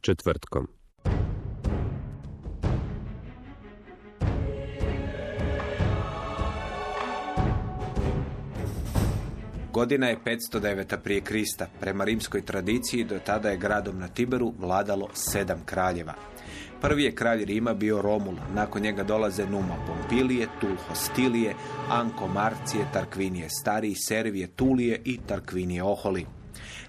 Četvrtkom. Godina je 509. prije Krista. Prema rimskoj tradiciji do tada je gradom na Tiberu vladalo sedam kraljeva. Prvi je kralj Rima bio Romul, nakon njega dolaze Numa Pompilije, Tul Hostilije, Anko Marcije, Tarkvinije Stariji, Servije Tulije i Tarkvinije Oholi.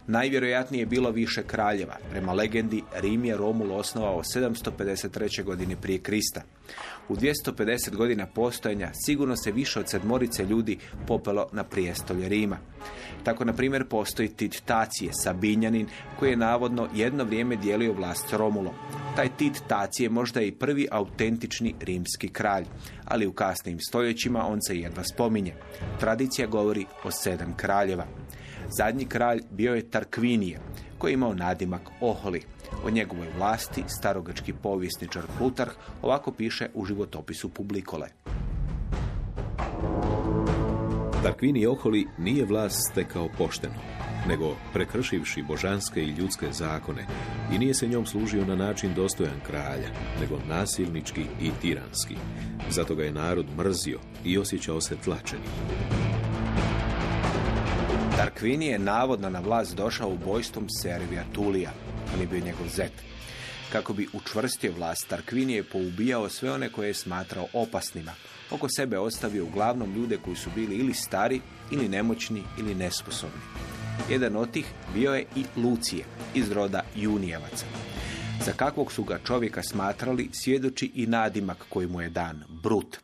Najvjerojatnije je bilo više kraljeva. Prema legendi, Rim je Romul osnovao 753. godine prije Krista. U 250 godina postojanja sigurno se više od sedmorice ljudi popelo na prijestolje Rima. Tako, na primjer, postoji Tit Tacije, Sabinjanin, koji je navodno jedno vrijeme dijelio vlast s Romulom. Taj Tit Tacije možda je i prvi autentični rimski kralj, ali u kasnim stoljećima on se jedva spominje. Tradicija govori o sedam kraljeva. Zadnji kralj bio je Tarkvinije, koji je imao nadimak Oholi. O njegovoj vlasti starogački povjesničar Plutarh ovako piše u životopisu Publikole. Tarkvini Oholi nije vlast stekao pošteno, nego prekršivši božanske i ljudske zakone i nije se njom služio na način dostojan kralja, nego nasilnički i tiranski. Zato ga je narod mrzio i osjećao se tlačeni. Tarkvini je navodno na vlast došao ubojstvom Servija Tulija. On je bio njegov zet. Kako bi učvrstio vlast, Tarkvini je poubijao sve one koje je smatrao opasnima. Oko sebe ostavio uglavnom ljude koji su bili ili stari, ili nemoćni, ili nesposobni. Jedan od tih bio je i Lucije, iz roda Junijevaca. Za kakvog su ga čovjeka smatrali, svjedoči i nadimak koji mu je dan, Brut.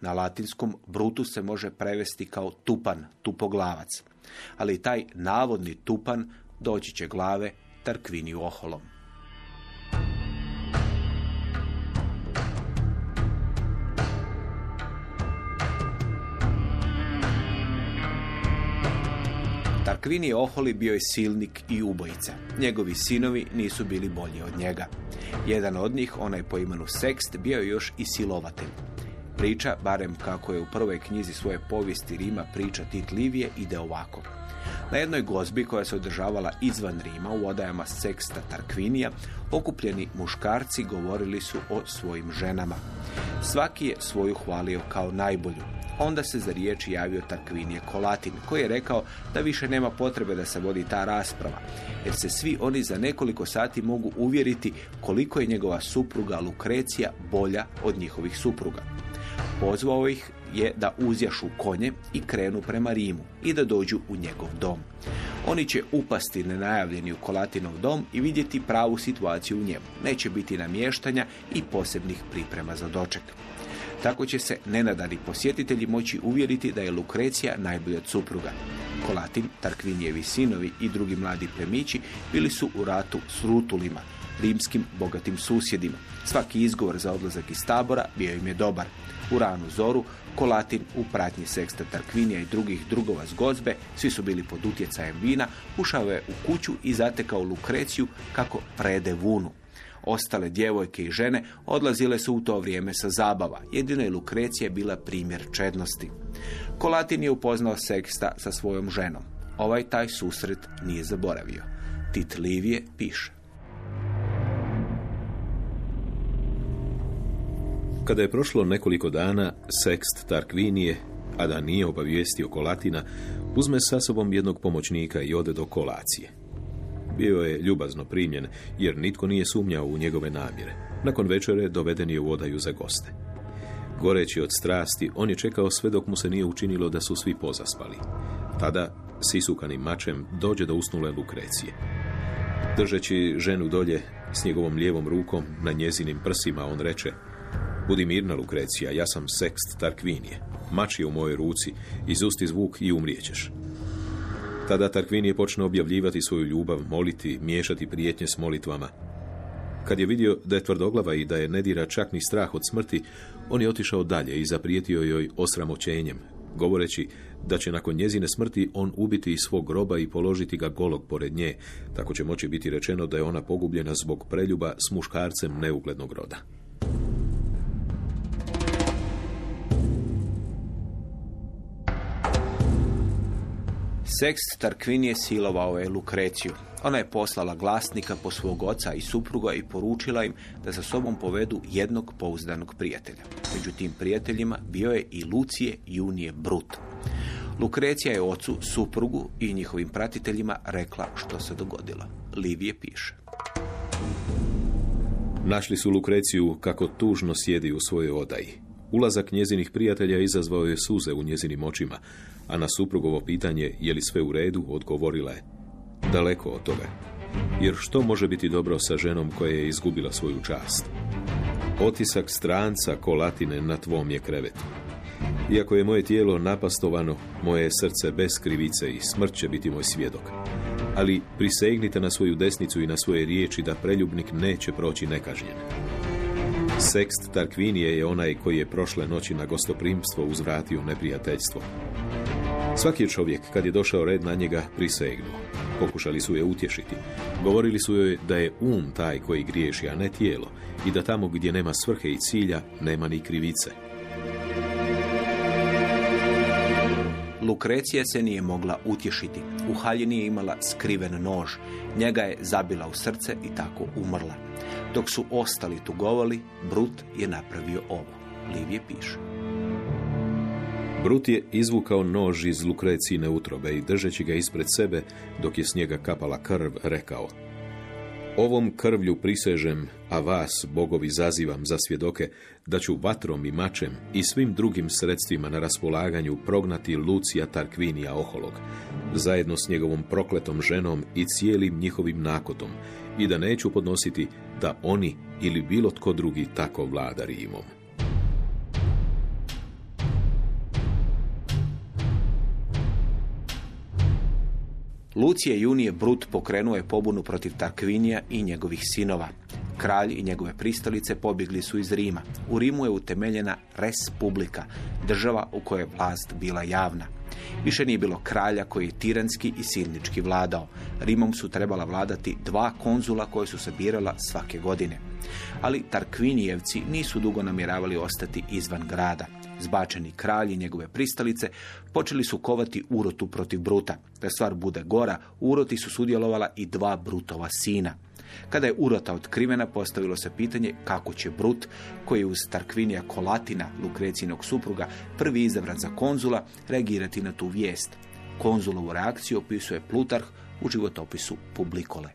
Na latinskom Brutus se može prevesti kao tupan, tupoglavac ali taj navodni tupan doći će glave Tarkviniju oholom. Tarkvini Oholi bio je silnik i ubojica. Njegovi sinovi nisu bili bolji od njega. Jedan od njih, onaj po imenu Sekst, bio je još i silovatelj. Priča, barem kako je u prvoj knjizi svoje povijesti Rima priča Tit Livije, ide ovako. Na jednoj gozbi koja se održavala izvan Rima u odajama Seksta Tarkvinija, okupljeni muškarci govorili su o svojim ženama. Svaki je svoju hvalio kao najbolju. Onda se za riječ javio Tarkvinije Kolatin, koji je rekao da više nema potrebe da se vodi ta rasprava, jer se svi oni za nekoliko sati mogu uvjeriti koliko je njegova supruga Lukrecija bolja od njihovih supruga. Pozvao ih je da uzjašu konje i krenu prema Rimu i da dođu u njegov dom. Oni će upasti nenajavljeni u Kolatinov dom i vidjeti pravu situaciju u njemu. Neće biti namještanja i posebnih priprema za doček. Tako će se nenadani posjetitelji moći uvjeriti da je Lukrecija najbolja supruga. Kolatin, Tarkvinijevi sinovi i drugi mladi plemići bili su u ratu s Rutulima, rimskim bogatim susjedima. Svaki izgovor za odlazak iz tabora bio im je dobar. U zoru, Kolatin u pratnji Seksta Tarkvinija i drugih drugova s gozbe, svi su bili pod utjecajem vina, ušao je u kuću i zatekao Lukreciju kako prede vunu. Ostale djevojke i žene odlazile su u to vrijeme sa zabava. Jedino je Lukrecija bila primjer čednosti. Kolatin je upoznao Seksta sa svojom ženom. Ovaj taj susret nije zaboravio. Tit Livije piše. Kada je prošlo nekoliko dana, Sekst Tarkvinije, a da nije obavijestio Kolatina, uzme sa sobom jednog pomoćnika i ode do kolacije. Bio je ljubazno primjen, jer nitko nije sumnjao u njegove namjere. Nakon večere doveden je u odaju za goste. Goreći od strasti, on je čekao sve dok mu se nije učinilo da su svi pozaspali. Tada, sisukanim mačem, dođe do usnule Lukrecije. Držeći ženu dolje s njegovom lijevom rukom na njezinim prsima, on reče Budi mirna, Lukrecija, ja sam Sekst Tarkvinije. Mač je u mojoj ruci, izusti zvuk i umrijećeš. Tada Tarkvinije počne objavljivati svoju ljubav, moliti, miješati prijetnje s molitvama. Kad je vidio da je tvrdoglava i da je ne dira čak ni strah od smrti, on je otišao dalje i zaprijetio joj osramoćenjem, govoreći da će nakon njezine smrti on ubiti iz svog groba i položiti ga golog pored nje, tako će moći biti rečeno da je ona pogubljena zbog preljuba s muškarcem neuglednog roda. Sekst Tarkvinije silovao je Lukreciju. Ona je poslala glasnika po svog oca i supruga i poručila im da sa sobom povedu jednog pouzdanog prijatelja. Među tim prijateljima bio je i Lucije Junije Brut. Lukrecija je ocu, suprugu i njihovim pratiteljima rekla što se dogodilo. Livije piše. Našli su Lukreciju kako tužno sjedi u svojoj odaji. Ulazak njezinih prijatelja izazvao je suze u njezinim očima, a na suprugovo pitanje je li sve u redu odgovorila je daleko od toga. Jer što može biti dobro sa ženom koja je izgubila svoju čast? Otisak stranca kolatine na tvom je krevetu. Iako je moje tijelo napastovano, moje srce bez krivice i smrt će biti moj svjedok. Ali prisegnite na svoju desnicu i na svoje riječi da preljubnik neće proći nekažnjen. Sekst Tarkvinije je onaj koji je prošle noći na gostoprimstvo uzvratio neprijateljstvo. Svaki čovjek, kad je došao red na njega, prisegnuo. Pokušali su je utješiti. Govorili su joj da je um taj koji griješi, a ne tijelo, i da tamo gdje nema svrhe i cilja, nema ni krivice. Lukrecija se nije mogla utješiti. U haljini je imala skriven nož. Njega je zabila u srce i tako umrla. Dok su ostali tugovali, Brut je napravio ovo. Livije piše. Brut je izvukao nož iz Lukrecijine utrobe i držeći ga ispred sebe, dok je s njega kapala krv, rekao Ovom krvlju prisežem, a vas, bogovi, zazivam za svjedoke, da ću vatrom i mačem i svim drugim sredstvima na raspolaganju prognati Lucija Tarkvinija Oholog, zajedno s njegovom prokletom ženom i cijelim njihovim nakotom, i da neću podnositi da oni ili bilo tko drugi tako vlada Rimom. Lucije Junije Brut pokrenuo je pobunu protiv Tarkvinija i njegovih sinova. Kralj i njegove pristalice pobjegli su iz Rima. U Rimu je utemeljena Respublika, država u kojoj je vlast bila javna. Više nije bilo kralja koji je tiranski i silnički vladao. Rimom su trebala vladati dva konzula koje su se birala svake godine. Ali Tarkvinijevci nisu dugo namjeravali ostati izvan grada. Zbačeni kralj i njegove pristalice počeli su kovati urotu protiv Bruta. Da stvar bude gora, uroti su sudjelovala i dva Brutova sina. Kada je urota otkrivena, postavilo se pitanje kako će Brut, koji je uz Tarkvinija Kolatina, Lukrecinog supruga, prvi izabran za konzula, reagirati na tu vijest. Konzulovu reakciju opisuje Plutarh u životopisu Publikole.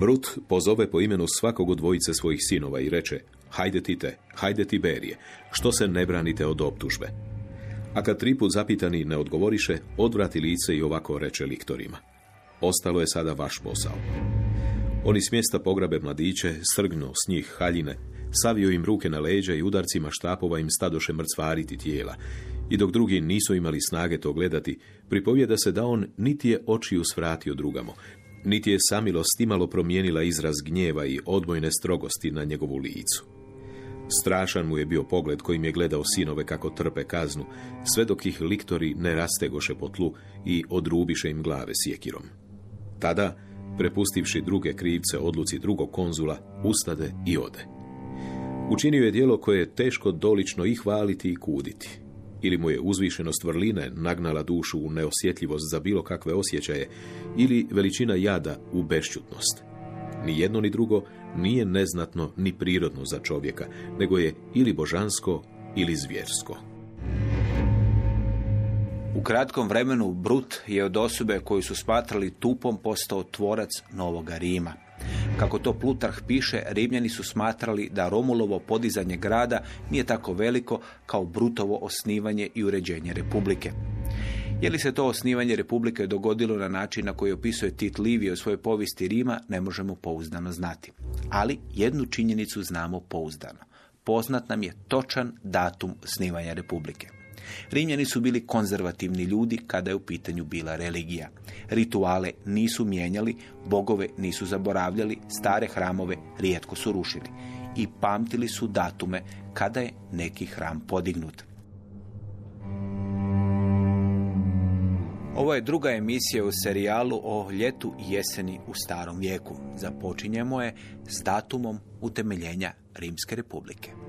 Brut pozove po imenu svakog od dvojice svojih sinova i reče Hajde Tite, hajde Tiberije, što se ne branite od optužbe? A kad triput zapitani ne odgovoriše, odvrati lice i ovako reče liktorima. Ostalo je sada vaš posao. Oni s mjesta pograbe mladiće, srgnu s njih haljine, savio im ruke na leđa i udarcima štapova im stadoše mrcvariti tijela. I dok drugi nisu imali snage to gledati, pripovjeda se da on niti je očiju svratio drugamo, niti je samilost imalo promijenila izraz gnjeva i odbojne strogosti na njegovu licu. Strašan mu je bio pogled kojim je gledao sinove kako trpe kaznu, sve dok ih liktori ne rastegoše po tlu i odrubiše im glave sjekirom. Tada, prepustivši druge krivce odluci drugog konzula, ustade i ode. Učinio je dijelo koje je teško dolično i hvaliti i kuditi. Ili mu je uzvišenost vrline nagnala dušu u neosjetljivost za bilo kakve osjećaje, ili veličina jada u bešćutnost. Ni jedno ni drugo nije neznatno ni prirodno za čovjeka, nego je ili božansko ili zvjersko. U kratkom vremenu Brut je od osobe koju su smatrali tupom postao tvorac Novoga Rima. Kako to Plutarh piše, Rimljani su smatrali da Romulovo podizanje grada nije tako veliko kao Brutovo osnivanje i uređenje republike. Je li se to osnivanje republike dogodilo na način na koji opisuje Tit Livio u svojoj povijesti Rima, ne možemo pouzdano znati. Ali jednu činjenicu znamo pouzdano. Poznat nam je točan datum osnivanja republike. Rimljani su bili konzervativni ljudi kada je u pitanju bila religija. Rituale nisu mijenjali, bogove nisu zaboravljali, stare hramove rijetko su rušili. I pamtili su datume kada je neki hram podignut. Ovo je druga emisija u serijalu o ljetu i jeseni u starom vijeku. Započinjemo je s datumom utemeljenja Rimske republike.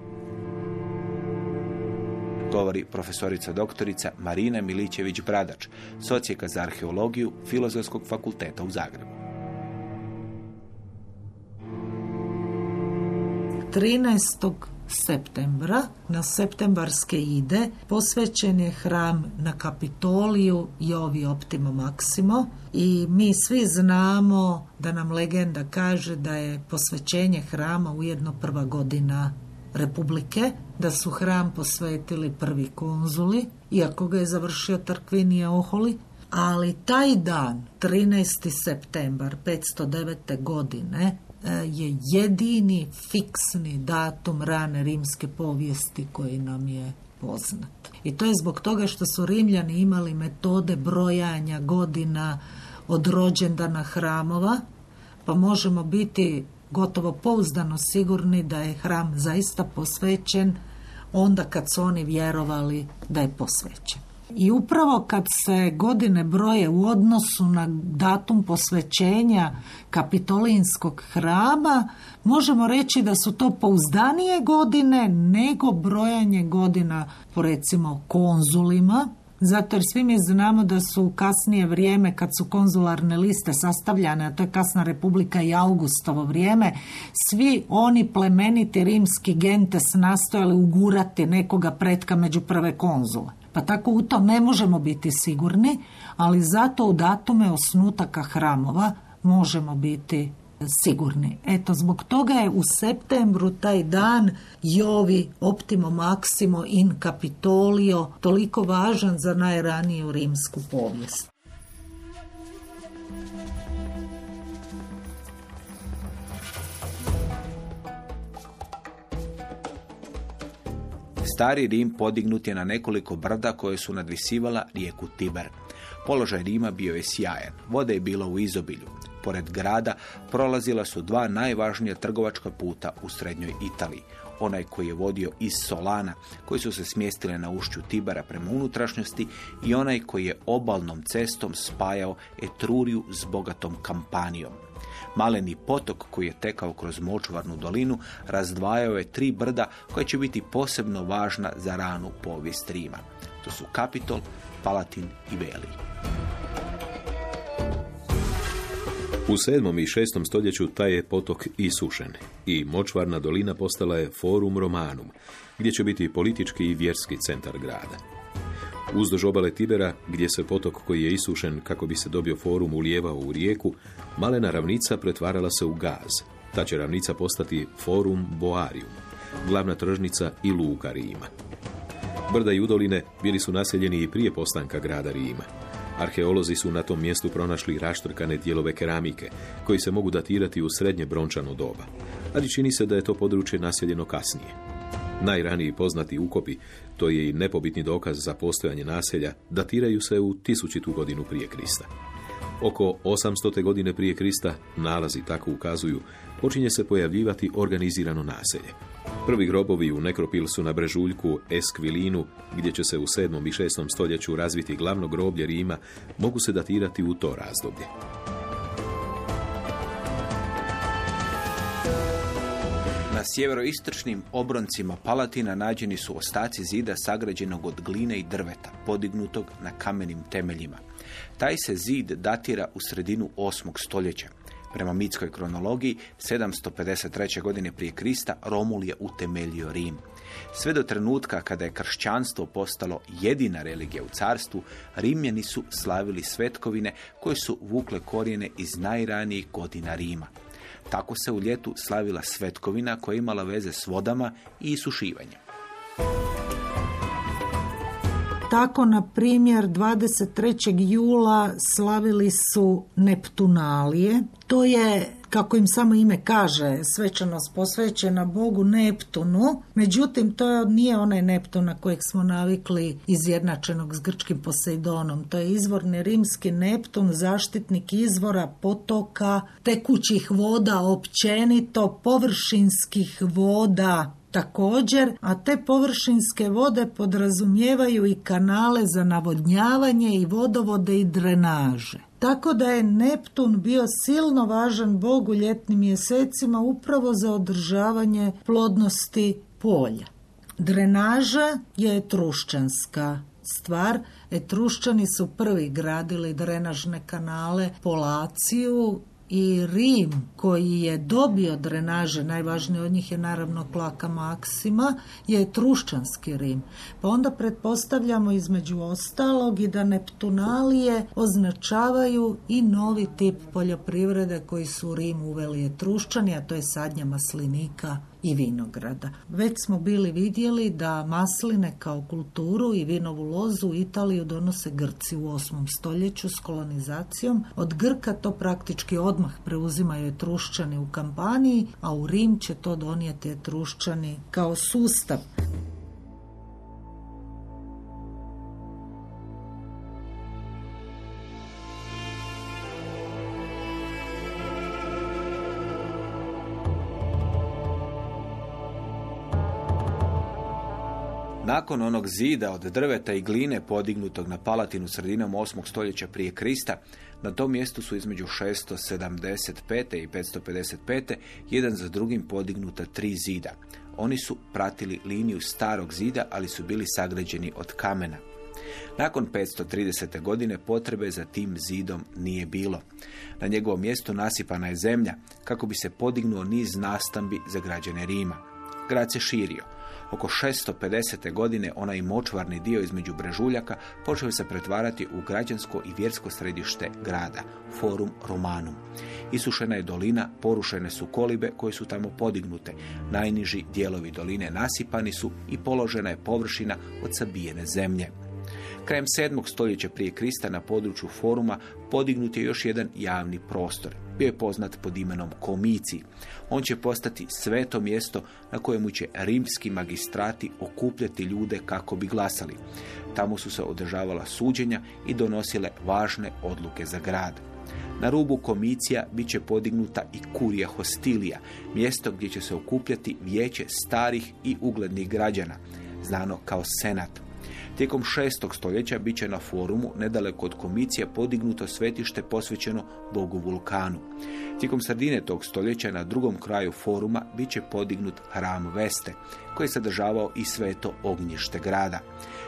Govori profesorica doktorica Marina Milićević-Bradač, socijeka za arheologiju Filozofskog fakulteta u Zagrebu. 13 septembra na septembarske ide posvećen je hram na Kapitoliju Jovi Optimo Maksimo i mi svi znamo da nam legenda kaže da je posvećenje hrama ujedno prva godina Republike, da su hram posvetili prvi konzuli, iako ga je završio Tarkvinije Oholi, ali taj dan, 13. septembar 509. godine, E, je jedini fiksni datum rane rimske povijesti koji nam je poznat. I to je zbog toga što su Rimljani imali metode brojanja godina od rođendana hramova, pa možemo biti gotovo pouzdano sigurni da je hram zaista posvećen onda kad su oni vjerovali da je posvećen. I upravo kad se godine broje u odnosu na datum posvećenja kapitolinskog hrama, možemo reći da su to pouzdanije godine nego brojanje godina po recimo konzulima, zato jer svi mi znamo da su u kasnije vrijeme kad su konzularne liste sastavljane, a to je kasna republika i augustovo vrijeme, svi oni plemeniti rimski gentes nastojali ugurati nekoga pretka među prve konzule. Pa tako u to ne možemo biti sigurni, ali zato u datume osnutaka hramova možemo biti sigurni. Eto, zbog toga je u septembru taj dan Jovi Optimo Maximo in Capitolio toliko važan za najraniju rimsku povijest. Stari Rim podignut je na nekoliko brda koje su nadvisivala rijeku Tiber. Položaj Rima bio je sjajan, vode je bilo u izobilju. Pored grada prolazila su dva najvažnija trgovačka puta u srednjoj Italiji. Onaj koji je vodio iz Solana, koji su se smjestile na ušću Tibara prema unutrašnjosti i onaj koji je obalnom cestom spajao Etruriju s bogatom kampanijom. Maleni potok koji je tekao kroz močvarnu dolinu razdvajao je tri brda koja će biti posebno važna za ranu povijest Rima. To su Kapitol, Palatin i Veli. U 7. i 6. stoljeću taj je potok isušen i močvarna dolina postala je Forum Romanum, gdje će biti politički i vjerski centar grada. Uzduž obale Tibera, gdje se potok koji je isušen kako bi se dobio forum ulijevao u rijeku, malena ravnica pretvarala se u gaz. Ta će ravnica postati forum Boarium, glavna tržnica i luka Rima. Brda i udoline bili su naseljeni i prije postanka grada Rima. Arheolozi su na tom mjestu pronašli raštrkane dijelove keramike, koji se mogu datirati u srednje brončano doba, ali čini se da je to područje naseljeno kasnije. Najraniji poznati ukopi, to je i nepobitni dokaz za postojanje naselja, datiraju se u tisućitu godinu prije Krista. Oko 800. godine prije Krista, nalazi tako ukazuju, počinje se pojavljivati organizirano naselje. Prvi grobovi u nekropil su na brežuljku Eskvilinu, gdje će se u 7. i 6. stoljeću razviti glavno groblje Rima, mogu se datirati u to razdoblje. Na sjeveroistočnim obroncima Palatina nađeni su ostaci zida sagrađenog od gline i drveta, podignutog na kamenim temeljima. Taj se zid datira u sredinu 8. stoljeća. Prema mitskoj kronologiji, 753. godine prije Krista, Romul je utemeljio Rim. Sve do trenutka kada je kršćanstvo postalo jedina religija u carstvu, Rimljani su slavili svetkovine koje su vukle korijene iz najranijih godina Rima. Tako se u ljetu slavila svetkovina koja je imala veze s vodama i isušivanjem. Tako, na primjer, 23. jula slavili su Neptunalije. To je kako im samo ime kaže, svečanost posvećena Bogu Neptunu. Međutim, to nije onaj Neptun na kojeg smo navikli izjednačenog s grčkim Poseidonom. To je izvorni rimski Neptun, zaštitnik izvora, potoka, tekućih voda općenito, površinskih voda također, a te površinske vode podrazumijevaju i kanale za navodnjavanje i vodovode i drenaže. Tako da je Neptun bio silno važan bog u ljetnim mjesecima upravo za održavanje plodnosti polja. Drenaža je etrušćanska stvar. Etrušćani su prvi gradili drenažne kanale po Laciju i Rim koji je dobio drenaže, najvažniji od njih je naravno Klaka Maksima, je Truščanski Rim. Pa onda pretpostavljamo između ostalog i da Neptunalije označavaju i novi tip poljoprivrede koji su Rim uveli je Truščani, a to je sadnja maslinika i vinograda. Već smo bili vidjeli da masline kao kulturu i vinovu lozu u Italiju donose Grci u 8. stoljeću s kolonizacijom. Od Grka to praktički odmah preuzimaju etrušćani u kampaniji, a u Rim će to donijeti etrušćani kao sustav. Nakon onog zida od drveta i gline podignutog na Palatinu sredinom 8. stoljeća prije Krista, na tom mjestu su između 675. i 555. jedan za drugim podignuta tri zida. Oni su pratili liniju starog zida, ali su bili sagrađeni od kamena. Nakon 530. godine potrebe za tim zidom nije bilo. Na njegovom mjestu nasipana je zemlja kako bi se podignuo niz nastambi za građane Rima. Grad se širio. Oko 650. godine onaj močvarni dio između Brežuljaka počeo se pretvarati u građansko i vjersko središte grada, Forum Romanum. Isušena je dolina, porušene su kolibe koje su tamo podignute. Najniži dijelovi doline nasipani su i položena je površina od sabijene zemlje. Krajem 7. stoljeća prije Krista na području foruma podignut je još jedan javni prostor. Bio je poznat pod imenom Komici. On će postati sveto mjesto na kojemu će rimski magistrati okupljati ljude kako bi glasali. Tamo su se održavala suđenja i donosile važne odluke za grad. Na rubu komicija bit će podignuta i kurija hostilija, mjesto gdje će se okupljati vijeće starih i uglednih građana, znano kao senat. Tijekom šestog stoljeća bit će na forumu nedaleko od komicija podignuto svetište posvećeno bogu vulkanu. Tijekom sredine tog stoljeća na drugom kraju foruma bit će podignut hram Veste, koji je sadržavao i sveto ognjište grada.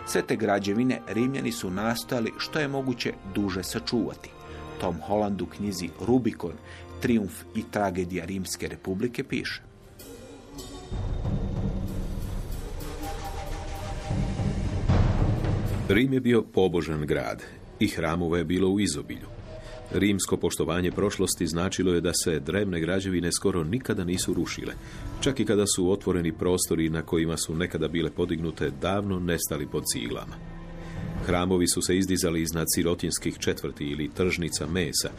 Sve te građevine Rimljani su nastojali što je moguće duže sačuvati. Tom Hollandu knjizi Rubikon, Triumf i tragedija Rimske republike piše. Rim je bio pobožan grad i hramova je bilo u izobilju. Rimsko poštovanje prošlosti značilo je da se drevne građevine skoro nikada nisu rušile, čak i kada su otvoreni prostori na kojima su nekada bile podignute davno nestali pod ciglama. Hramovi su se izdizali iznad sirotinskih četvrti ili tržnica mesa.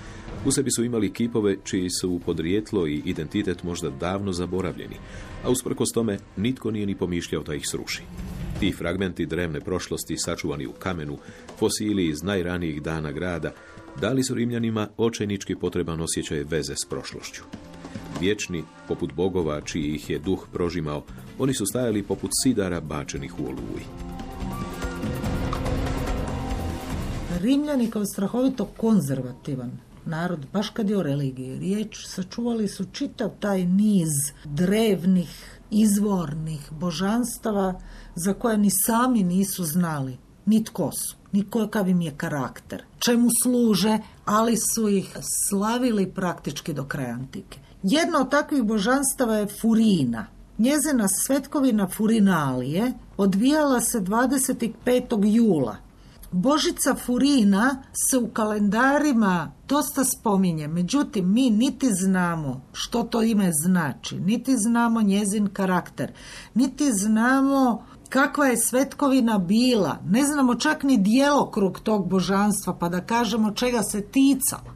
U sebi su imali kipove čiji su podrijetlo i identitet možda davno zaboravljeni, a usprkos tome nitko nije ni pomišljao da ih sruši. Ti fragmenti drevne prošlosti sačuvani u kamenu, fosili iz najranijih dana grada, dali su Rimljanima očajnički potreban osjećaj veze s prošlošću. Vječni, poput bogova čiji ih je duh prožimao, oni su stajali poput sidara bačenih u oluji. Rimljani kao strahovito konzervativan narod, baš kad je o religiji riječ, sačuvali su čitav taj niz drevnih, izvornih božanstava za koje ni sami nisu znali ni tko su, ni kakav im je karakter, čemu služe, ali su ih slavili praktički do kraja antike. Jedno od takvih božanstava je Furina. Njezina svetkovina Furinalije odvijala se 25. jula Božica Furina se u kalendarima dosta spominje, međutim mi niti znamo što to ime znači, niti znamo njezin karakter, niti znamo kakva je svetkovina bila, ne znamo čak ni djelokrug tog božanstva pa da kažemo čega se ticalo.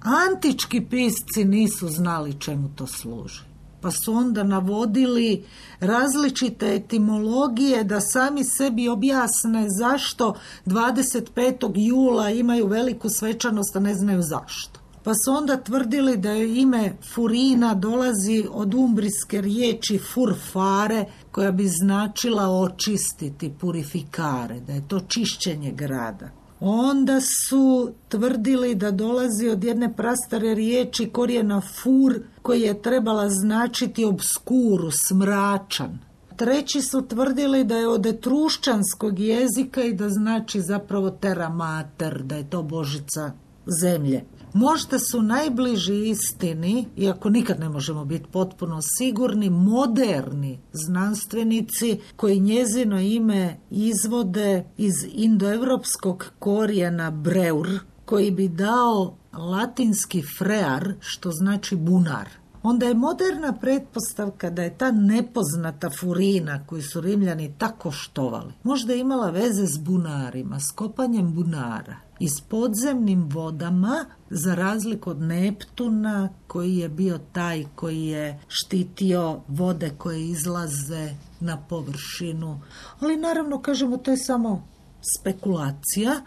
Antički pisci nisu znali čemu to služi pa su onda navodili različite etimologije da sami sebi objasne zašto 25. jula imaju veliku svečanost, a ne znaju zašto. Pa su onda tvrdili da je ime Furina dolazi od umbrijske riječi furfare, koja bi značila očistiti, purifikare, da je to čišćenje grada. Onda su tvrdili da dolazi od jedne prastare riječi korijena fur koji je trebala značiti obskuru, smračan. Treći su tvrdili da je od etrušćanskog jezika i da znači zapravo teramater, da je to božica zemlje. Možda su najbliži istini, iako nikad ne možemo biti potpuno sigurni, moderni znanstvenici koji njezino ime izvode iz indoevropskog korijena breur, koji bi dao latinski frear, što znači bunar. Onda je moderna pretpostavka da je ta nepoznata furina koju su Rimljani tako štovali, možda je imala veze s bunarima, s kopanjem bunara i s podzemnim vodama za razliku od Neptuna koji je bio taj koji je štitio vode koje izlaze na površinu. Ali naravno kažemo to je samo spekulacija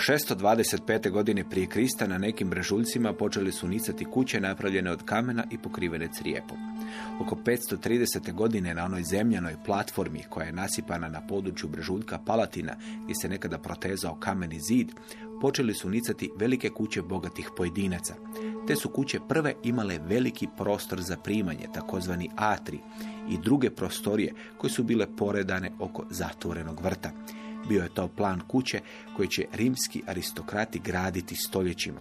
625. godine prije Krista na nekim brežuljcima počeli su nicati kuće napravljene od kamena i pokrivene crijepom. Oko 530. godine na onoj zemljanoj platformi koja je nasipana na području brežuljka Palatina gdje se nekada protezao kameni zid, počeli su nicati velike kuće bogatih pojedinaca. Te su kuće prve imale veliki prostor za primanje, takozvani atri, i druge prostorije koje su bile poredane oko zatvorenog vrta. Bio je to plan kuće koji će rimski aristokrati graditi stoljećima.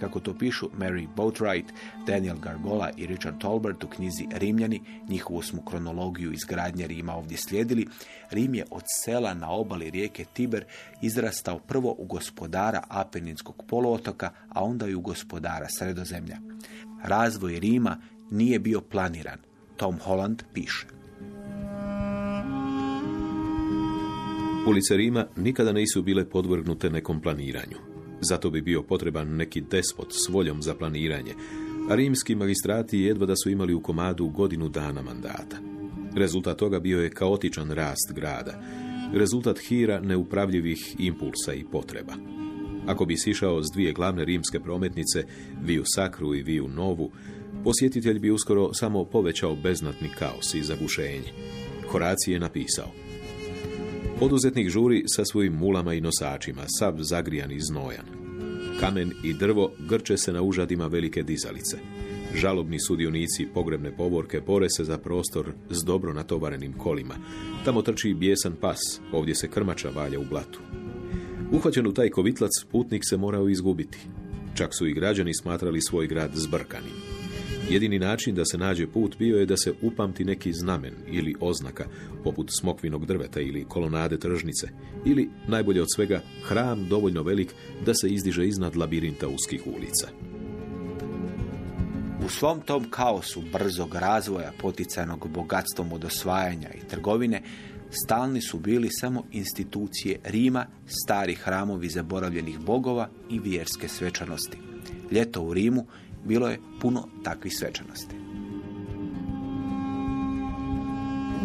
Kako to pišu Mary Boatwright, Daniel Gargola i Richard Tolbert u knjizi Rimljani, njihovu smo kronologiju izgradnje Rima ovdje slijedili, Rim je od sela na obali rijeke Tiber izrastao prvo u gospodara Apeninskog poluotoka, a onda i u gospodara Sredozemlja. Razvoj Rima nije bio planiran. Tom Holland piše. Ulice Rima nikada nisu bile podvrgnute nekom planiranju. Zato bi bio potreban neki despot s voljom za planiranje, a rimski magistrati jedva da su imali u komadu godinu dana mandata. Rezultat toga bio je kaotičan rast grada, rezultat hira neupravljivih impulsa i potreba. Ako bi sišao s dvije glavne rimske prometnice, Viju Sakru i Viju Novu, posjetitelj bi uskoro samo povećao beznatni kaos i zagušenje. Horaci je napisao – Poduzetnik žuri sa svojim mulama i nosačima, sav zagrijan i znojan. Kamen i drvo grče se na užadima velike dizalice. Žalobni sudionici pogrebne povorke bore se za prostor s dobro natovarenim kolima. Tamo trči bijesan pas, ovdje se krmača valja u blatu. Uhvaćen u taj kovitlac, putnik se morao izgubiti. Čak su i građani smatrali svoj grad zbrkanim. Jedini način da se nađe put bio je da se upamti neki znamen ili oznaka, poput smokvinog drveta ili kolonade tržnice, ili, najbolje od svega, hram dovoljno velik da se izdiže iznad labirinta uskih ulica. U svom tom kaosu brzog razvoja poticanog bogatstvom od osvajanja i trgovine, stalni su bili samo institucije Rima, stari hramovi zaboravljenih bogova i vjerske svečanosti. Ljeto u Rimu bilo je puno takvih svečanosti.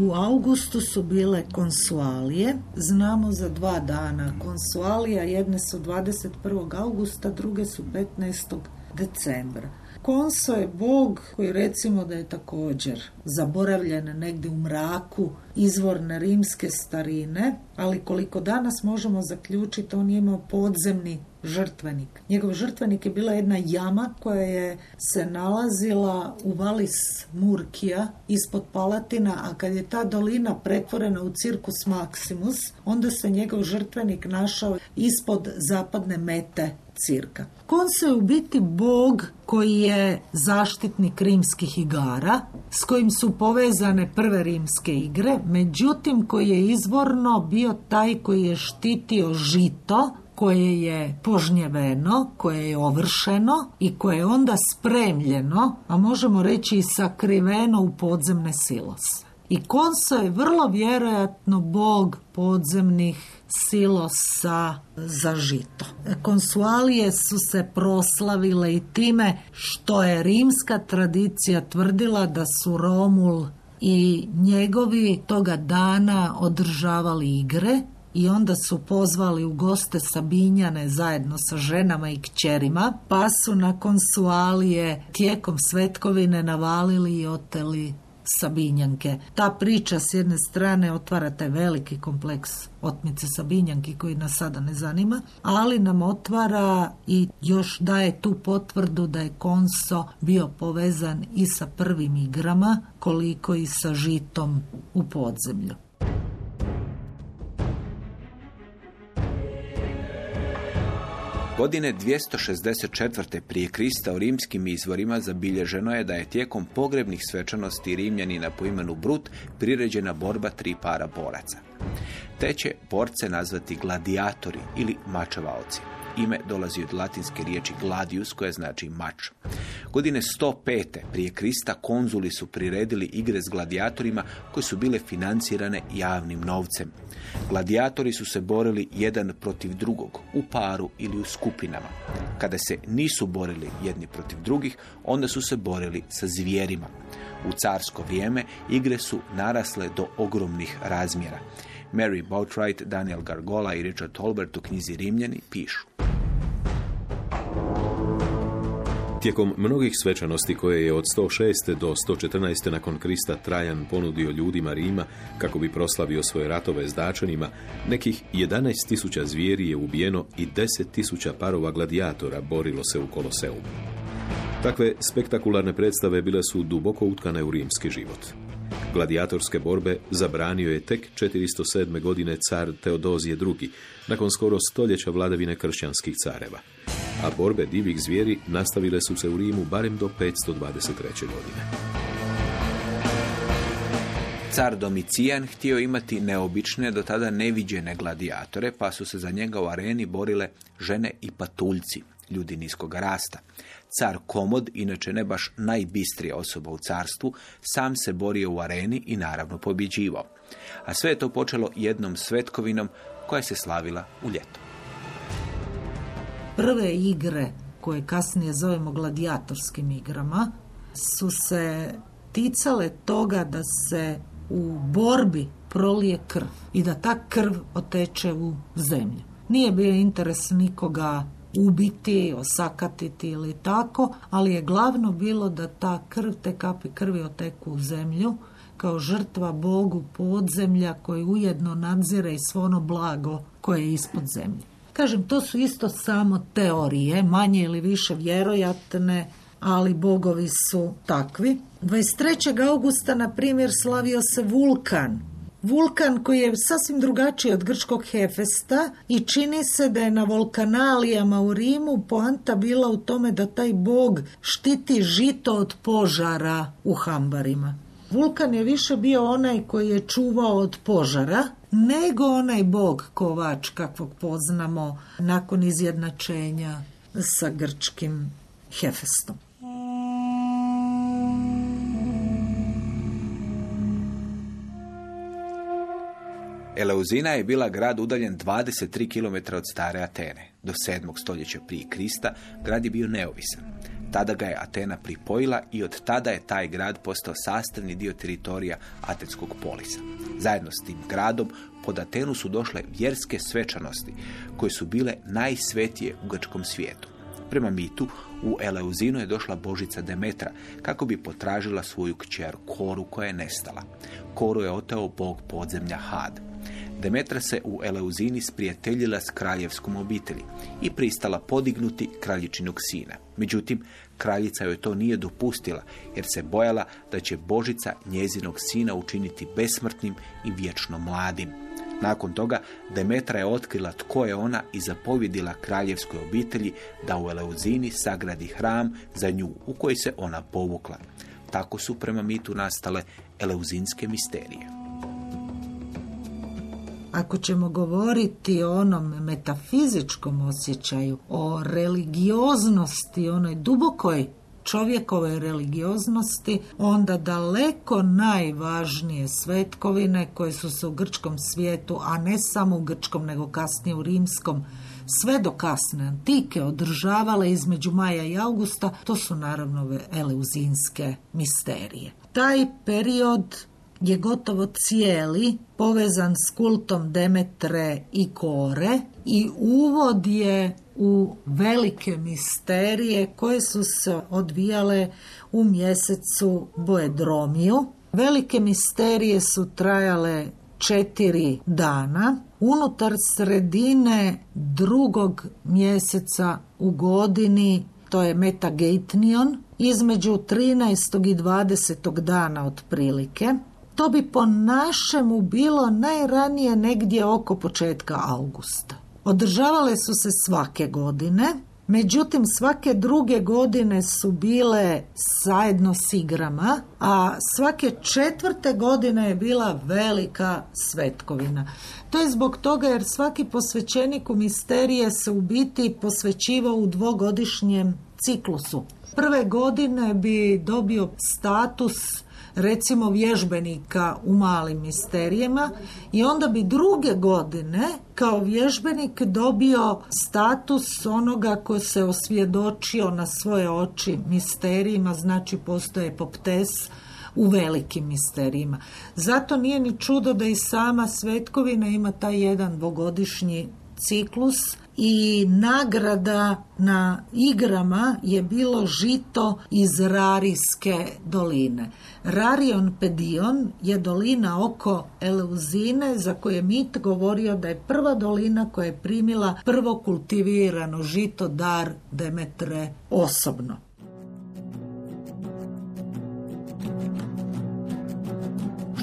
U augustu su bile konsualije, znamo za dva dana. Konsualija jedne su 21. augusta, druge su 15. decembra. Konso je bog koji recimo da je također zaboravljen negdje u mraku izvorne rimske starine, ali koliko danas možemo zaključiti, on je imao podzemni žrtvenik. Njegov žrtvenik je bila jedna jama koja je se nalazila u Valis Murkija ispod Palatina, a kad je ta dolina pretvorena u cirkus Maximus, onda se njegov žrtvenik našao ispod zapadne mete cirka. Konso je u biti bog koji je zaštitnik rimskih igara, s kojim su povezane prve rimske igre, međutim koji je izvorno bio taj koji je štitio žito, koje je požnjeveno, koje je ovršeno i koje je onda spremljeno, a možemo reći i sakriveno u podzemne silose. I Konso je vrlo vjerojatno bog podzemnih silosa za žito. Konsualije su se proslavile i time što je rimska tradicija tvrdila da su Romul i njegovi toga dana održavali igre i onda su pozvali u goste Sabinjane zajedno sa ženama i kćerima, pa su na konsualije tijekom svetkovine navalili i oteli Sabinjanke. Ta priča s jedne strane otvara taj veliki kompleks otmice Sabinjanki koji nas sada ne zanima, ali nam otvara i još daje tu potvrdu da je Konso bio povezan i sa prvim igrama, koliko i sa žitom u podzemlju. Godine 264. prije Krista u rimskim izvorima zabilježeno je da je tijekom pogrebnih svečanosti Rimljanina po imenu Brut priređena borba tri para boraca. Te će borce nazvati gladijatori ili mačevalci. Ime dolazi od latinske riječi gladius koja znači mač. Godine 105. prije Krista konzuli su priredili igre s gladijatorima koje su bile financirane javnim novcem. Gladijatori su se borili jedan protiv drugog, u paru ili u skupinama. Kada se nisu borili jedni protiv drugih, onda su se borili sa zvijerima. U carsko vrijeme igre su narasle do ogromnih razmjera. Mary Boatwright, Daniel Gargola i Richard Tolbert u knjizi Rimljani pišu. Tijekom mnogih svečanosti koje je od 106. do 114. nakon Krista Trajan ponudio ljudima Rima kako bi proslavio svoje ratove s dačanima, nekih 11.000 zvijeri je ubijeno i 10.000 parova gladijatora borilo se u Koloseumu. Takve spektakularne predstave bile su duboko utkane u rimski život. Gladijatorske borbe zabranio je tek 407. godine car Teodozije II. nakon skoro stoljeća vladavine kršćanskih careva a borbe divih zvijeri nastavile su se u Rimu barem do 523. godine. Car Domicijan htio imati neobične, do tada neviđene gladiatore, pa su se za njega u areni borile žene i patuljci, ljudi niskog rasta. Car Komod, inače ne baš najbistrija osoba u carstvu, sam se borio u areni i naravno pobjeđivao. A sve je to počelo jednom svetkovinom koja se slavila u ljeto. Prve igre koje kasnije zovemo gladijatorskim igrama su se ticale toga da se u borbi prolije krv i da ta krv oteče u zemlju. Nije bio interes nikoga ubiti, osakatiti ili tako, ali je glavno bilo da ta krv, te kapi krvi oteku u zemlju kao žrtva Bogu podzemlja koji ujedno nadzire i svo ono blago koje je ispod zemlje. Kažem, to su isto samo teorije, manje ili više vjerojatne, ali bogovi su takvi. 23. augusta, na primjer, slavio se vulkan. Vulkan koji je sasvim drugačiji od grčkog Hefesta i čini se da je na volkanalijama u Rimu poanta bila u tome da taj bog štiti žito od požara u hambarima. Vulkan je više bio onaj koji je čuvao od požara, nego onaj bog kovač kakvog poznamo nakon izjednačenja sa grčkim Hefestom. Eleuzina je bila grad udaljen 23 km od stare Atene. Do 7. stoljeća prije Krista grad je bio neovisan. Tada ga je Atena pripojila i od tada je taj grad postao sastavni dio teritorija Atenskog polisa. Zajedno s tim gradom pod Atenu su došle vjerske svečanosti koje su bile najsvetije u grčkom svijetu. Prema mitu, u Eleuzinu je došla božica Demetra kako bi potražila svoju kćer Koru koja je nestala. Koru je oteo bog podzemlja Had. Demetra se u Eleuzini sprijateljila s kraljevskom obitelji i pristala podignuti kraljičinog sina. Međutim, kraljica joj to nije dopustila jer se bojala da će Božica njezinog sina učiniti besmrtnim i vječno mladim. Nakon toga Demetra je otkrila tko je ona i zapovjedila kraljevskoj obitelji da u Eleuzini sagradi hram za nju u koji se ona povukla. Tako su prema mitu nastale eleuzinske misterije. Ako ćemo govoriti o onom metafizičkom osjećaju, o religioznosti, onoj dubokoj čovjekove religioznosti, onda daleko najvažnije svetkovine koje su se u grčkom svijetu, a ne samo u grčkom, nego kasnije u rimskom, sve do kasne antike održavale između maja i augusta, to su naravno eleuzinske misterije. Taj period je gotovo cijeli povezan s kultom Demetre i Kore i uvod je u velike misterije koje su se odvijale u mjesecu Boedromiju. Velike misterije su trajale četiri dana. Unutar sredine drugog mjeseca u godini, to je Metagatnion, između 13. i 20. dana otprilike, to bi po našemu bilo najranije negdje oko početka augusta. Održavale su se svake godine, međutim svake druge godine su bile zajedno s igrama, a svake četvrte godine je bila velika svetkovina. To je zbog toga jer svaki posvećenik u misterije se u biti posvećivao u dvogodišnjem ciklusu. Prve godine bi dobio status recimo vježbenika u malim misterijama i onda bi druge godine kao vježbenik dobio status onoga ko se osvjedočio na svoje oči misterijima, znači postoje poptes u velikim misterijima. Zato nije ni čudo da i sama Svetkovina ima taj jedan dvogodišnji ciklus i nagrada na igrama je bilo žito iz Rarijske doline. Rarion Pedion je dolina oko Eleuzine za koju je mit govorio da je prva dolina koja je primila prvo kultivirano žito dar Demetre osobno.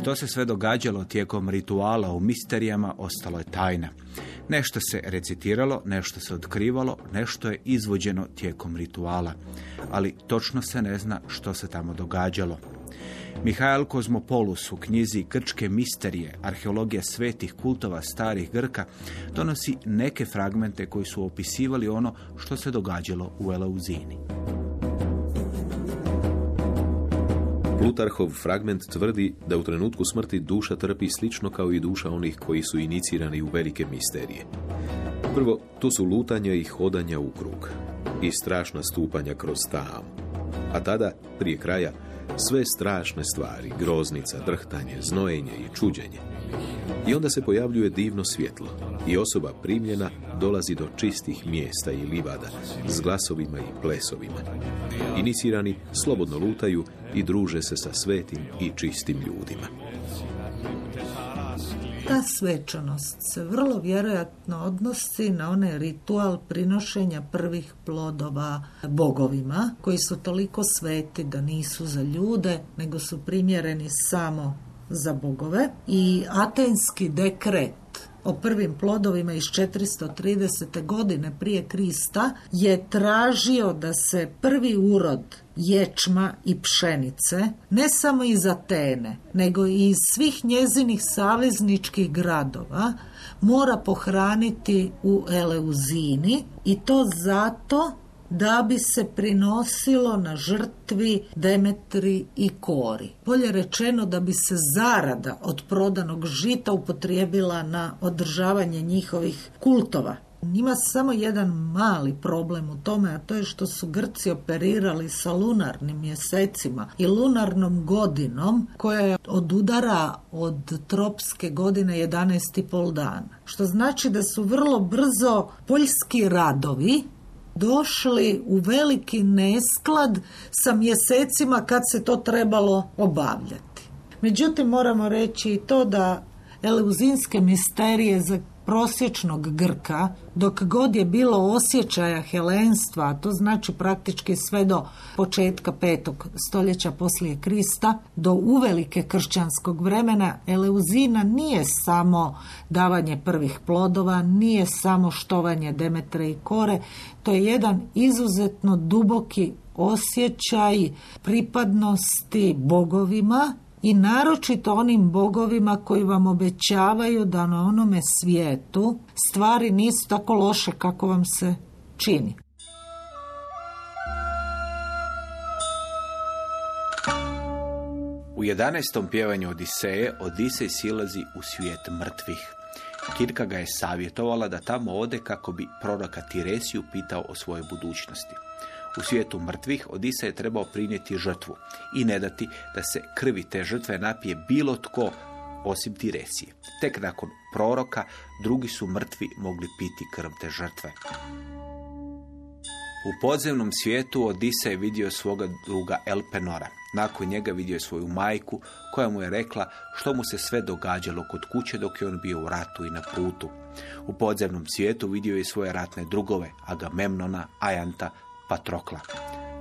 Što se sve događalo tijekom rituala u misterijama ostalo je tajna. Nešto se recitiralo, nešto se otkrivalo, nešto je izvođeno tijekom rituala, ali točno se ne zna što se tamo događalo. Mihael Kozmopolus u knjizi Grčke misterije, arheologija svetih kultova starih Grka, donosi neke fragmente koji su opisivali ono što se događalo u Elauzini. Plutarhov fragment tvrdi da u trenutku smrti duša trpi slično kao i duša onih koji su inicirani u velike misterije. Prvo, to su lutanja i hodanja u krug i strašna stupanja kroz tam. A tada, prije kraja, sve strašne stvari, groznica, drhtanje, znojenje i čuđenje. I onda se pojavljuje divno svjetlo i osoba primljena dolazi do čistih mjesta i livada s glasovima i plesovima. Inicirani slobodno lutaju i druže se sa svetim i čistim ljudima. Ta svečanost se vrlo vjerojatno odnosi na onaj ritual prinošenja prvih plodova bogovima, koji su toliko sveti da nisu za ljude, nego su primjereni samo za bogove. I atenski dekret o prvim plodovima iz 430. godine prije Krista je tražio da se prvi urod ječma i pšenice ne samo iz Atene, nego i iz svih njezinih savezničkih gradova mora pohraniti u Eleuzini i to zato da bi se prinosilo na žrtvi Demetri i Kori. Bolje rečeno da bi se zarada od prodanog žita upotrijebila na održavanje njihovih kultova. Ima samo jedan mali problem u tome, a to je što su Grci operirali sa lunarnim mjesecima i lunarnom godinom koja je od udara od tropske godine 11,5 dana. Što znači da su vrlo brzo poljski radovi došli u veliki nesklad sa mjesecima kad se to trebalo obavljati. Međutim, moramo reći i to da eleuzinske misterije za prosječnog Grka, dok god je bilo osjećaja helenstva, to znači praktički sve do početka petog stoljeća poslije Krista, do uvelike kršćanskog vremena, Eleuzina nije samo davanje prvih plodova, nije samo štovanje Demetre i Kore, to je jedan izuzetno duboki osjećaj pripadnosti bogovima i naročito onim bogovima koji vam obećavaju da na onome svijetu stvari nisu tako loše kako vam se čini. U 11. pjevanju Odiseje Odisej silazi u svijet mrtvih. Kirka ga je savjetovala da tamo ode kako bi proroka Tiresiju pitao o svojoj budućnosti. U svijetu mrtvih Odisa je trebao prinijeti žrtvu i ne dati da se krvi te žrtve napije bilo tko osim Tiresije. Tek nakon proroka drugi su mrtvi mogli piti krv te žrtve. U podzemnom svijetu Odisa je vidio svoga druga Elpenora. Nakon njega vidio je svoju majku koja mu je rekla što mu se sve događalo kod kuće dok je on bio u ratu i na putu. U podzemnom svijetu vidio je svoje ratne drugove, Agamemnona, Ajanta, Patrokla.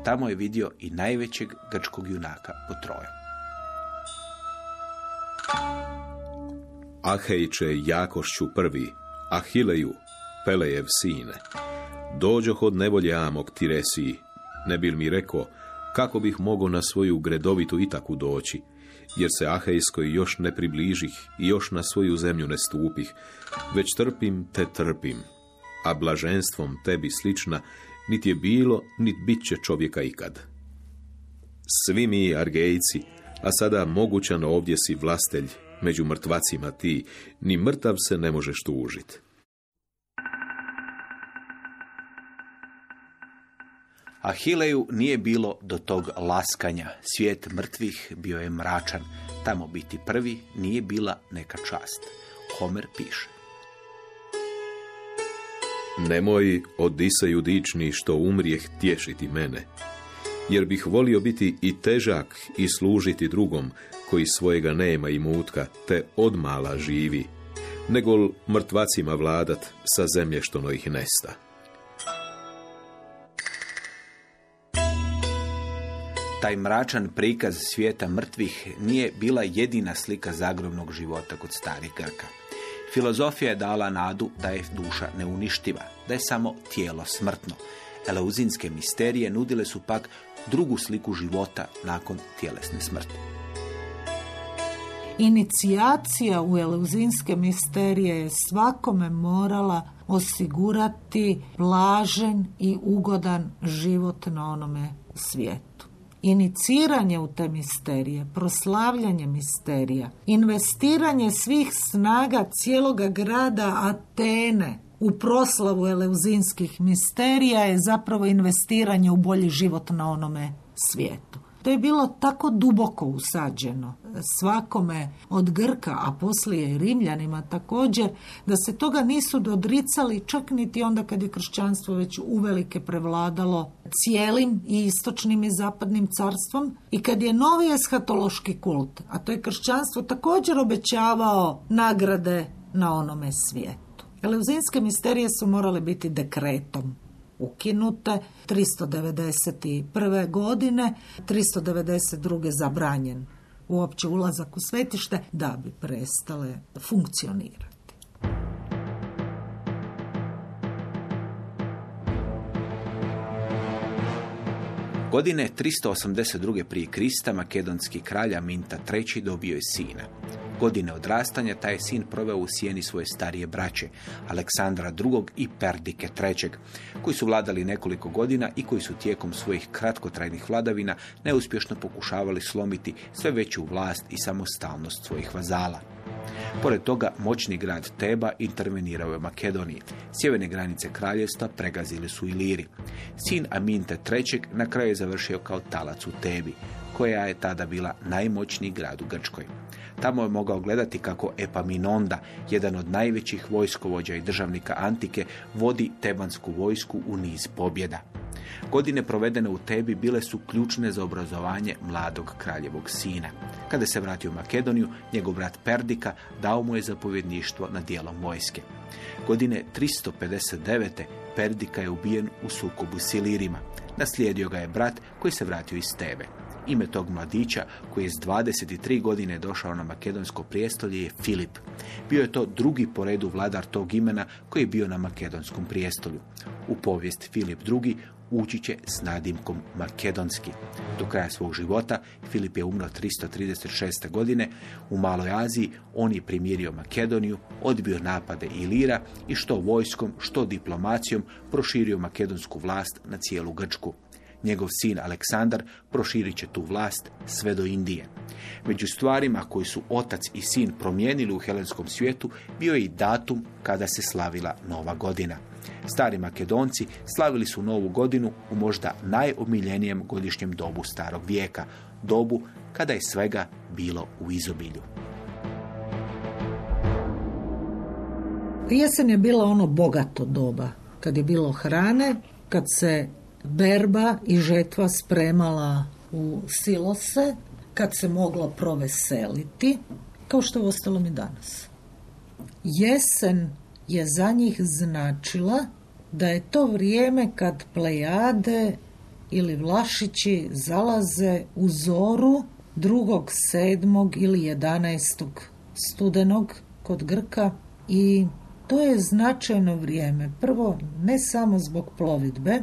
Tamo je vidio i najvećeg grčkog junaka po troju. Ahejče Jakošću prvi, Ahileju, Pelejev sine. Dođoh od nevolje Amok Tiresiji, ne bil mi rekao kako bih mogao na svoju gredovitu Itaku doći, jer se Ahejskoj još ne približih i još na svoju zemlju ne stupih, već trpim te trpim, a blaženstvom tebi slična niti je bilo, niti bit će čovjeka ikad. Svi mi, Argejci, a sada mogućan ovdje si vlastelj, među mrtvacima ti, ni mrtav se ne možeš tužit. Ahileju nije bilo do tog laskanja. Svijet mrtvih bio je mračan. Tamo biti prvi nije bila neka čast. Homer piše. Nemoj, Odiseju dični, što umrijeh tješiti mene, jer bih volio biti i težak i služiti drugom, koji svojega nema i mutka, te odmala živi, nego mrtvacima vladat sa zemlje što ih nesta. Taj mračan prikaz svijeta mrtvih nije bila jedina slika zagrobnog života kod starih Grka. Filozofija je dala nadu da je duša neuništiva, da je samo tijelo smrtno. Eleuzinske misterije nudile su pak drugu sliku života nakon tjelesne smrti. Inicijacija u eleuzinske misterije je svakome morala osigurati blažen i ugodan život na onome svijetu iniciranje u te misterije, proslavljanje misterija, investiranje svih snaga cijeloga grada Atene u proslavu eleuzinskih misterija je zapravo investiranje u bolji život na onome svijetu. To je bilo tako duboko usađeno svakome od Grka, a poslije i Rimljanima također, da se toga nisu dodricali čak niti onda kad je kršćanstvo već uvelike prevladalo cijelim i istočnim i zapadnim carstvom i kad je novi eshatološki kult, a to je kršćanstvo također obećavao nagrade na onome svijetu. Eleuzinske misterije su morale biti dekretom ukinute, 391. godine, 392. zabranjen uopće ulazak u svetište da bi prestale funkcionirati. Godine 382. prije Krista makedonski kralj Minta III. dobio je sina. Godine odrastanja taj je sin proveo u sjeni svoje starije braće, Aleksandra II. i Perdike III. koji su vladali nekoliko godina i koji su tijekom svojih kratkotrajnih vladavina neuspješno pokušavali slomiti sve veću vlast i samostalnost svojih vazala. Pored toga, moćni grad Teba intervenirao je u Makedoniji. Sjeverne granice kraljevstva pregazili su i Liri. Sin Aminte III. na kraju je završio kao talac u Tebi, koja je tada bila najmoćniji grad u Grčkoj. Tamo je mogao gledati kako Epaminonda, jedan od najvećih vojskovođa i državnika Antike, vodi tebansku vojsku u niz pobjeda. Godine provedene u Tebi bile su ključne za obrazovanje mladog kraljevog sina. Kada se vratio u Makedoniju, njegov brat Perdika dao mu je zapovjedništvo na dijelom vojske. Godine 359. Perdika je ubijen u sukobu s Ilirima. Naslijedio ga je brat koji se vratio iz Tebe. Ime tog mladića koji je s 23 godine došao na makedonsko prijestolje je Filip. Bio je to drugi po redu vladar tog imena koji je bio na makedonskom prijestolju. U povijest Filip II ući će s nadimkom makedonski. Do kraja svog života Filip je umro 336. godine u Maloj Aziji. On je primirio Makedoniju, odbio napade Ilira i što vojskom, što diplomacijom proširio makedonsku vlast na cijelu Grčku. Njegov sin Aleksandar proširit će tu vlast sve do Indije. Među stvarima koji su otac i sin promijenili u helenskom svijetu bio je i datum kada se slavila Nova godina. Stari Makedonci slavili su Novu godinu u možda najomiljenijem godišnjem dobu starog vijeka, dobu kada je svega bilo u izobilju. Jesen je bila ono bogato doba, kad je bilo hrane, kad se berba i žetva spremala u silose, kad se moglo proveseliti, kao što je ostalo mi danas. Jesen je za njih značila da je to vrijeme kad plejade ili vlašići zalaze u zoru drugog, sedmog ili jedanestog studenog kod Grka i to je značajno vrijeme. Prvo, ne samo zbog plovidbe,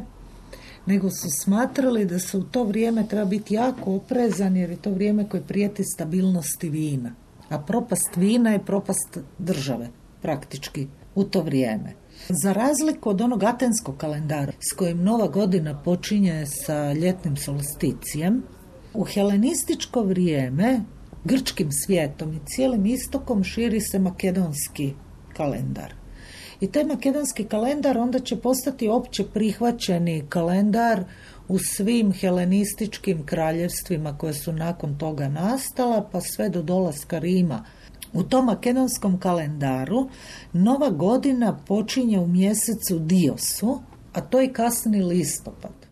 nego su smatrali da se u to vrijeme treba biti jako oprezan jer je to vrijeme koje prijeti stabilnosti vina. A propast vina je propast države, praktički, u to vrijeme. Za razliku od onog atenskog kalendara s kojim nova godina počinje sa ljetnim solsticijem, u helenističko vrijeme grčkim svijetom i cijelim istokom širi se makedonski kalendar. I taj makedonski kalendar onda će postati opće prihvaćeni kalendar u svim helenističkim kraljevstvima koje su nakon toga nastala, pa sve do dolaska Rima. U tom makedonskom kalendaru nova godina počinje u mjesecu Diosu, a to je kasni listopad.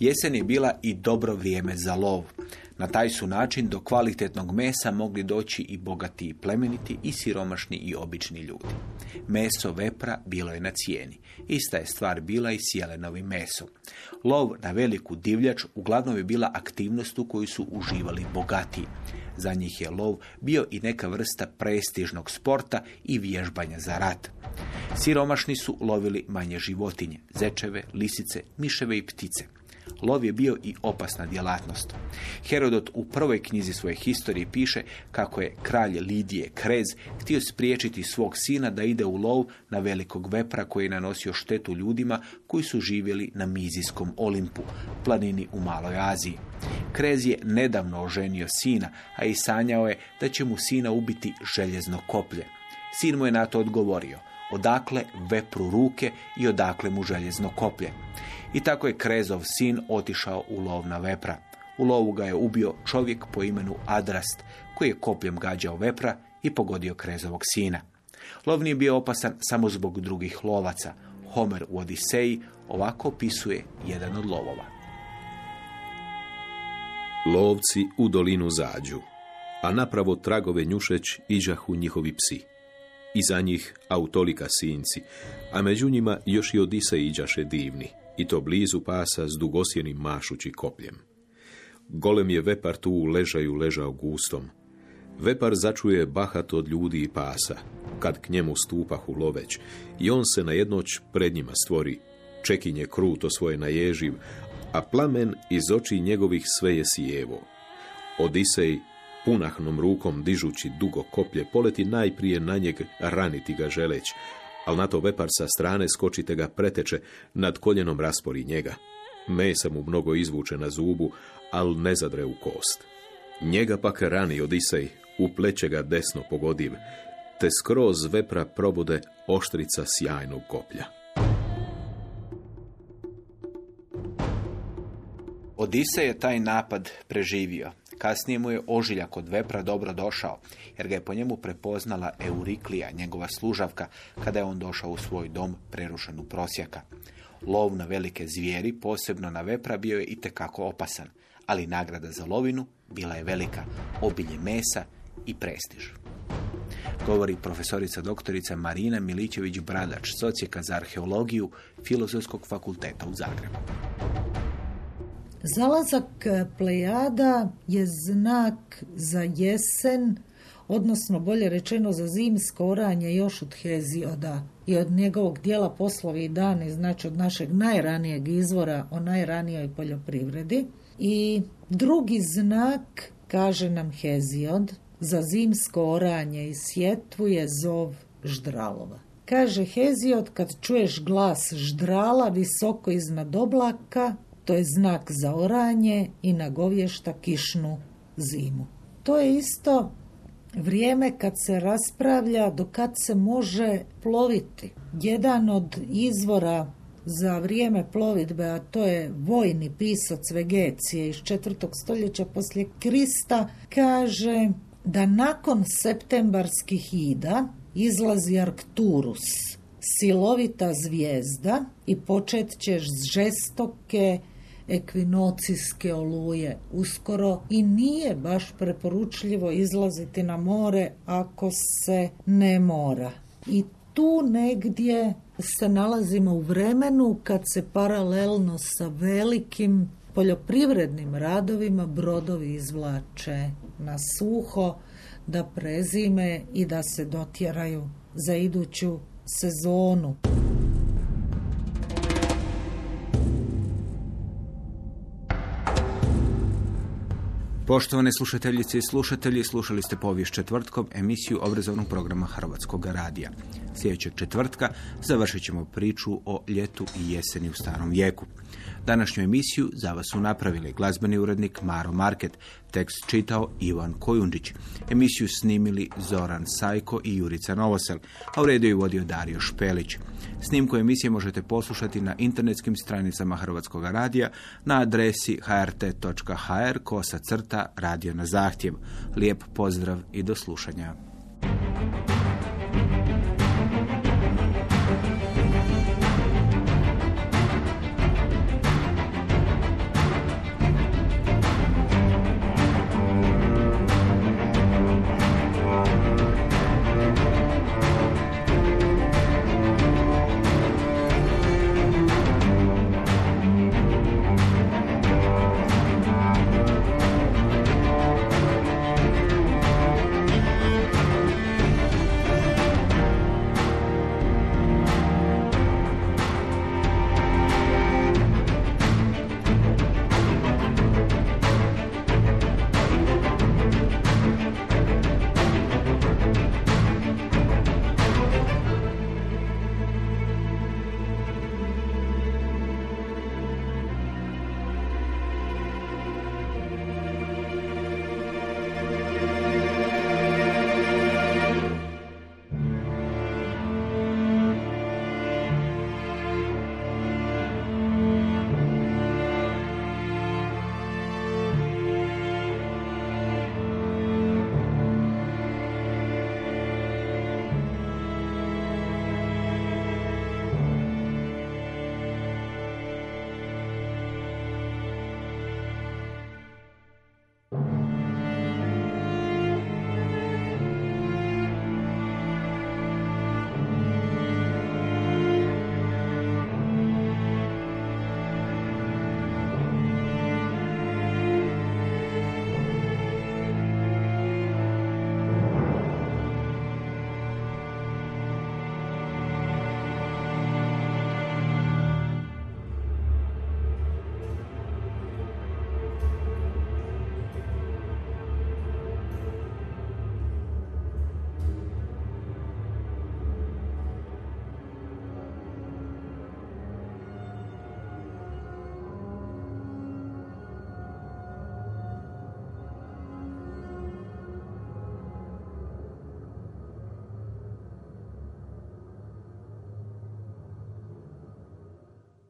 Jesen je bila i dobro vrijeme za lov. Na taj su način do kvalitetnog mesa mogli doći i bogati i plemeniti i siromašni i obični ljudi. Meso vepra bilo je na cijeni. Ista je stvar bila i s jelenovim mesom. Lov na veliku divljač uglavnom je bila aktivnost u koju su uživali bogatiji. Za njih je lov bio i neka vrsta prestižnog sporta i vježbanja za rat. Siromašni su lovili manje životinje, zečeve, lisice, miševe i ptice. Lov je bio i opasna djelatnost. Herodot u prvoj knjizi svoje historije piše kako je kralj Lidije Krez htio spriječiti svog sina da ide u lov na velikog vepra koji je nanosio štetu ljudima koji su živjeli na Mizijskom Olimpu, planini u Maloj Aziji. Krez je nedavno oženio sina, a i sanjao je da će mu sina ubiti željezno koplje. Sin mu je na to odgovorio, odakle vepru ruke i odakle mu željezno koplje. I tako je Krezov sin otišao u lov na vepra. U lovu ga je ubio čovjek po imenu Adrast, koji je kopljem gađao vepra i pogodio Krezovog sina. Lov nije bio opasan samo zbog drugih lovaca. Homer u Odiseji ovako opisuje jedan od lovova. Lovci u dolinu zađu, a napravo tragove njušeć iđahu njihovi psi. Iza njih autolika sinci, a među njima još i Odise iđaše divni, i to blizu pasa s dugosjenim mašući kopljem. Golem je vepar tu u ležaju ležao gustom. Vepar začuje bahat od ljudi i pasa, kad k njemu stupahu loveć, i on se na jednoć pred njima stvori. Čekinje kruto svoje naježiv, a plamen iz oči njegovih sve je sijevo. Odisej, punahnom rukom dižući dugo koplje, poleti najprije na njeg raniti ga želeć, ali na to vepar sa strane skočite ga preteče, nad koljenom raspori njega. Mesa mu mnogo izvuče na zubu, al ne zadre u kost. Njega pak rani Odisej, u pleće ga desno pogodiv, te skroz vepra probude oštrica sjajnog koplja. Odisej je taj napad preživio. Kasnije mu je ožiljak od vepra dobro došao, jer ga je po njemu prepoznala Euriklija, njegova služavka, kada je on došao u svoj dom prerušen u prosjaka. Lov na velike zvijeri, posebno na vepra, bio je itekako opasan, ali nagrada za lovinu bila je velika, obilje mesa i prestiž. Govori profesorica doktorica Marina Milićević-Bradač, socijeka za arheologiju Filozofskog fakulteta u Zagrebu. Zalazak Plejada je znak za jesen, odnosno bolje rečeno za zimsko oranje još od Hezioda i od njegovog dijela poslovi i dani, znači od našeg najranijeg izvora o najranijoj poljoprivredi. I drugi znak, kaže nam Heziod, za zimsko oranje i sjetvu je zov ždralova. Kaže Heziod, kad čuješ glas ždrala visoko iznad oblaka, to je znak za oranje i nagovješta kišnu zimu. To je isto vrijeme kad se raspravlja do kad se može ploviti. Jedan od izvora za vrijeme plovidbe, a to je vojni pisac Vegecije iz četvrtog stoljeća poslije Krista, kaže da nakon septembarskih ida izlazi Arcturus, silovita zvijezda i počet ćeš žestoke ekvinocijske oluje uskoro i nije baš preporučljivo izlaziti na more ako se ne mora. I tu negdje se nalazimo u vremenu kad se paralelno sa velikim poljoprivrednim radovima brodovi izvlače na suho da prezime i da se dotjeraju za iduću sezonu. Poštovane slušateljice i slušatelji, slušali ste povijest četvrtkom emisiju obrazovnog programa Hrvatskog radija. Sljedećeg četvrtka završit ćemo priču o ljetu i jeseni u starom vijeku. Današnju emisiju za vas su napravili glazbeni urednik Maro Market, tekst čitao Ivan Kojundić, emisiju snimili Zoran Sajko i Jurica Novosel, a u redu je vodio Dario Špelić. Snimku emisije možete poslušati na internetskim stranicama Hrvatskog radija na adresi hrt.hr kosa crta radio na zahtjev. Lijep pozdrav i do slušanja.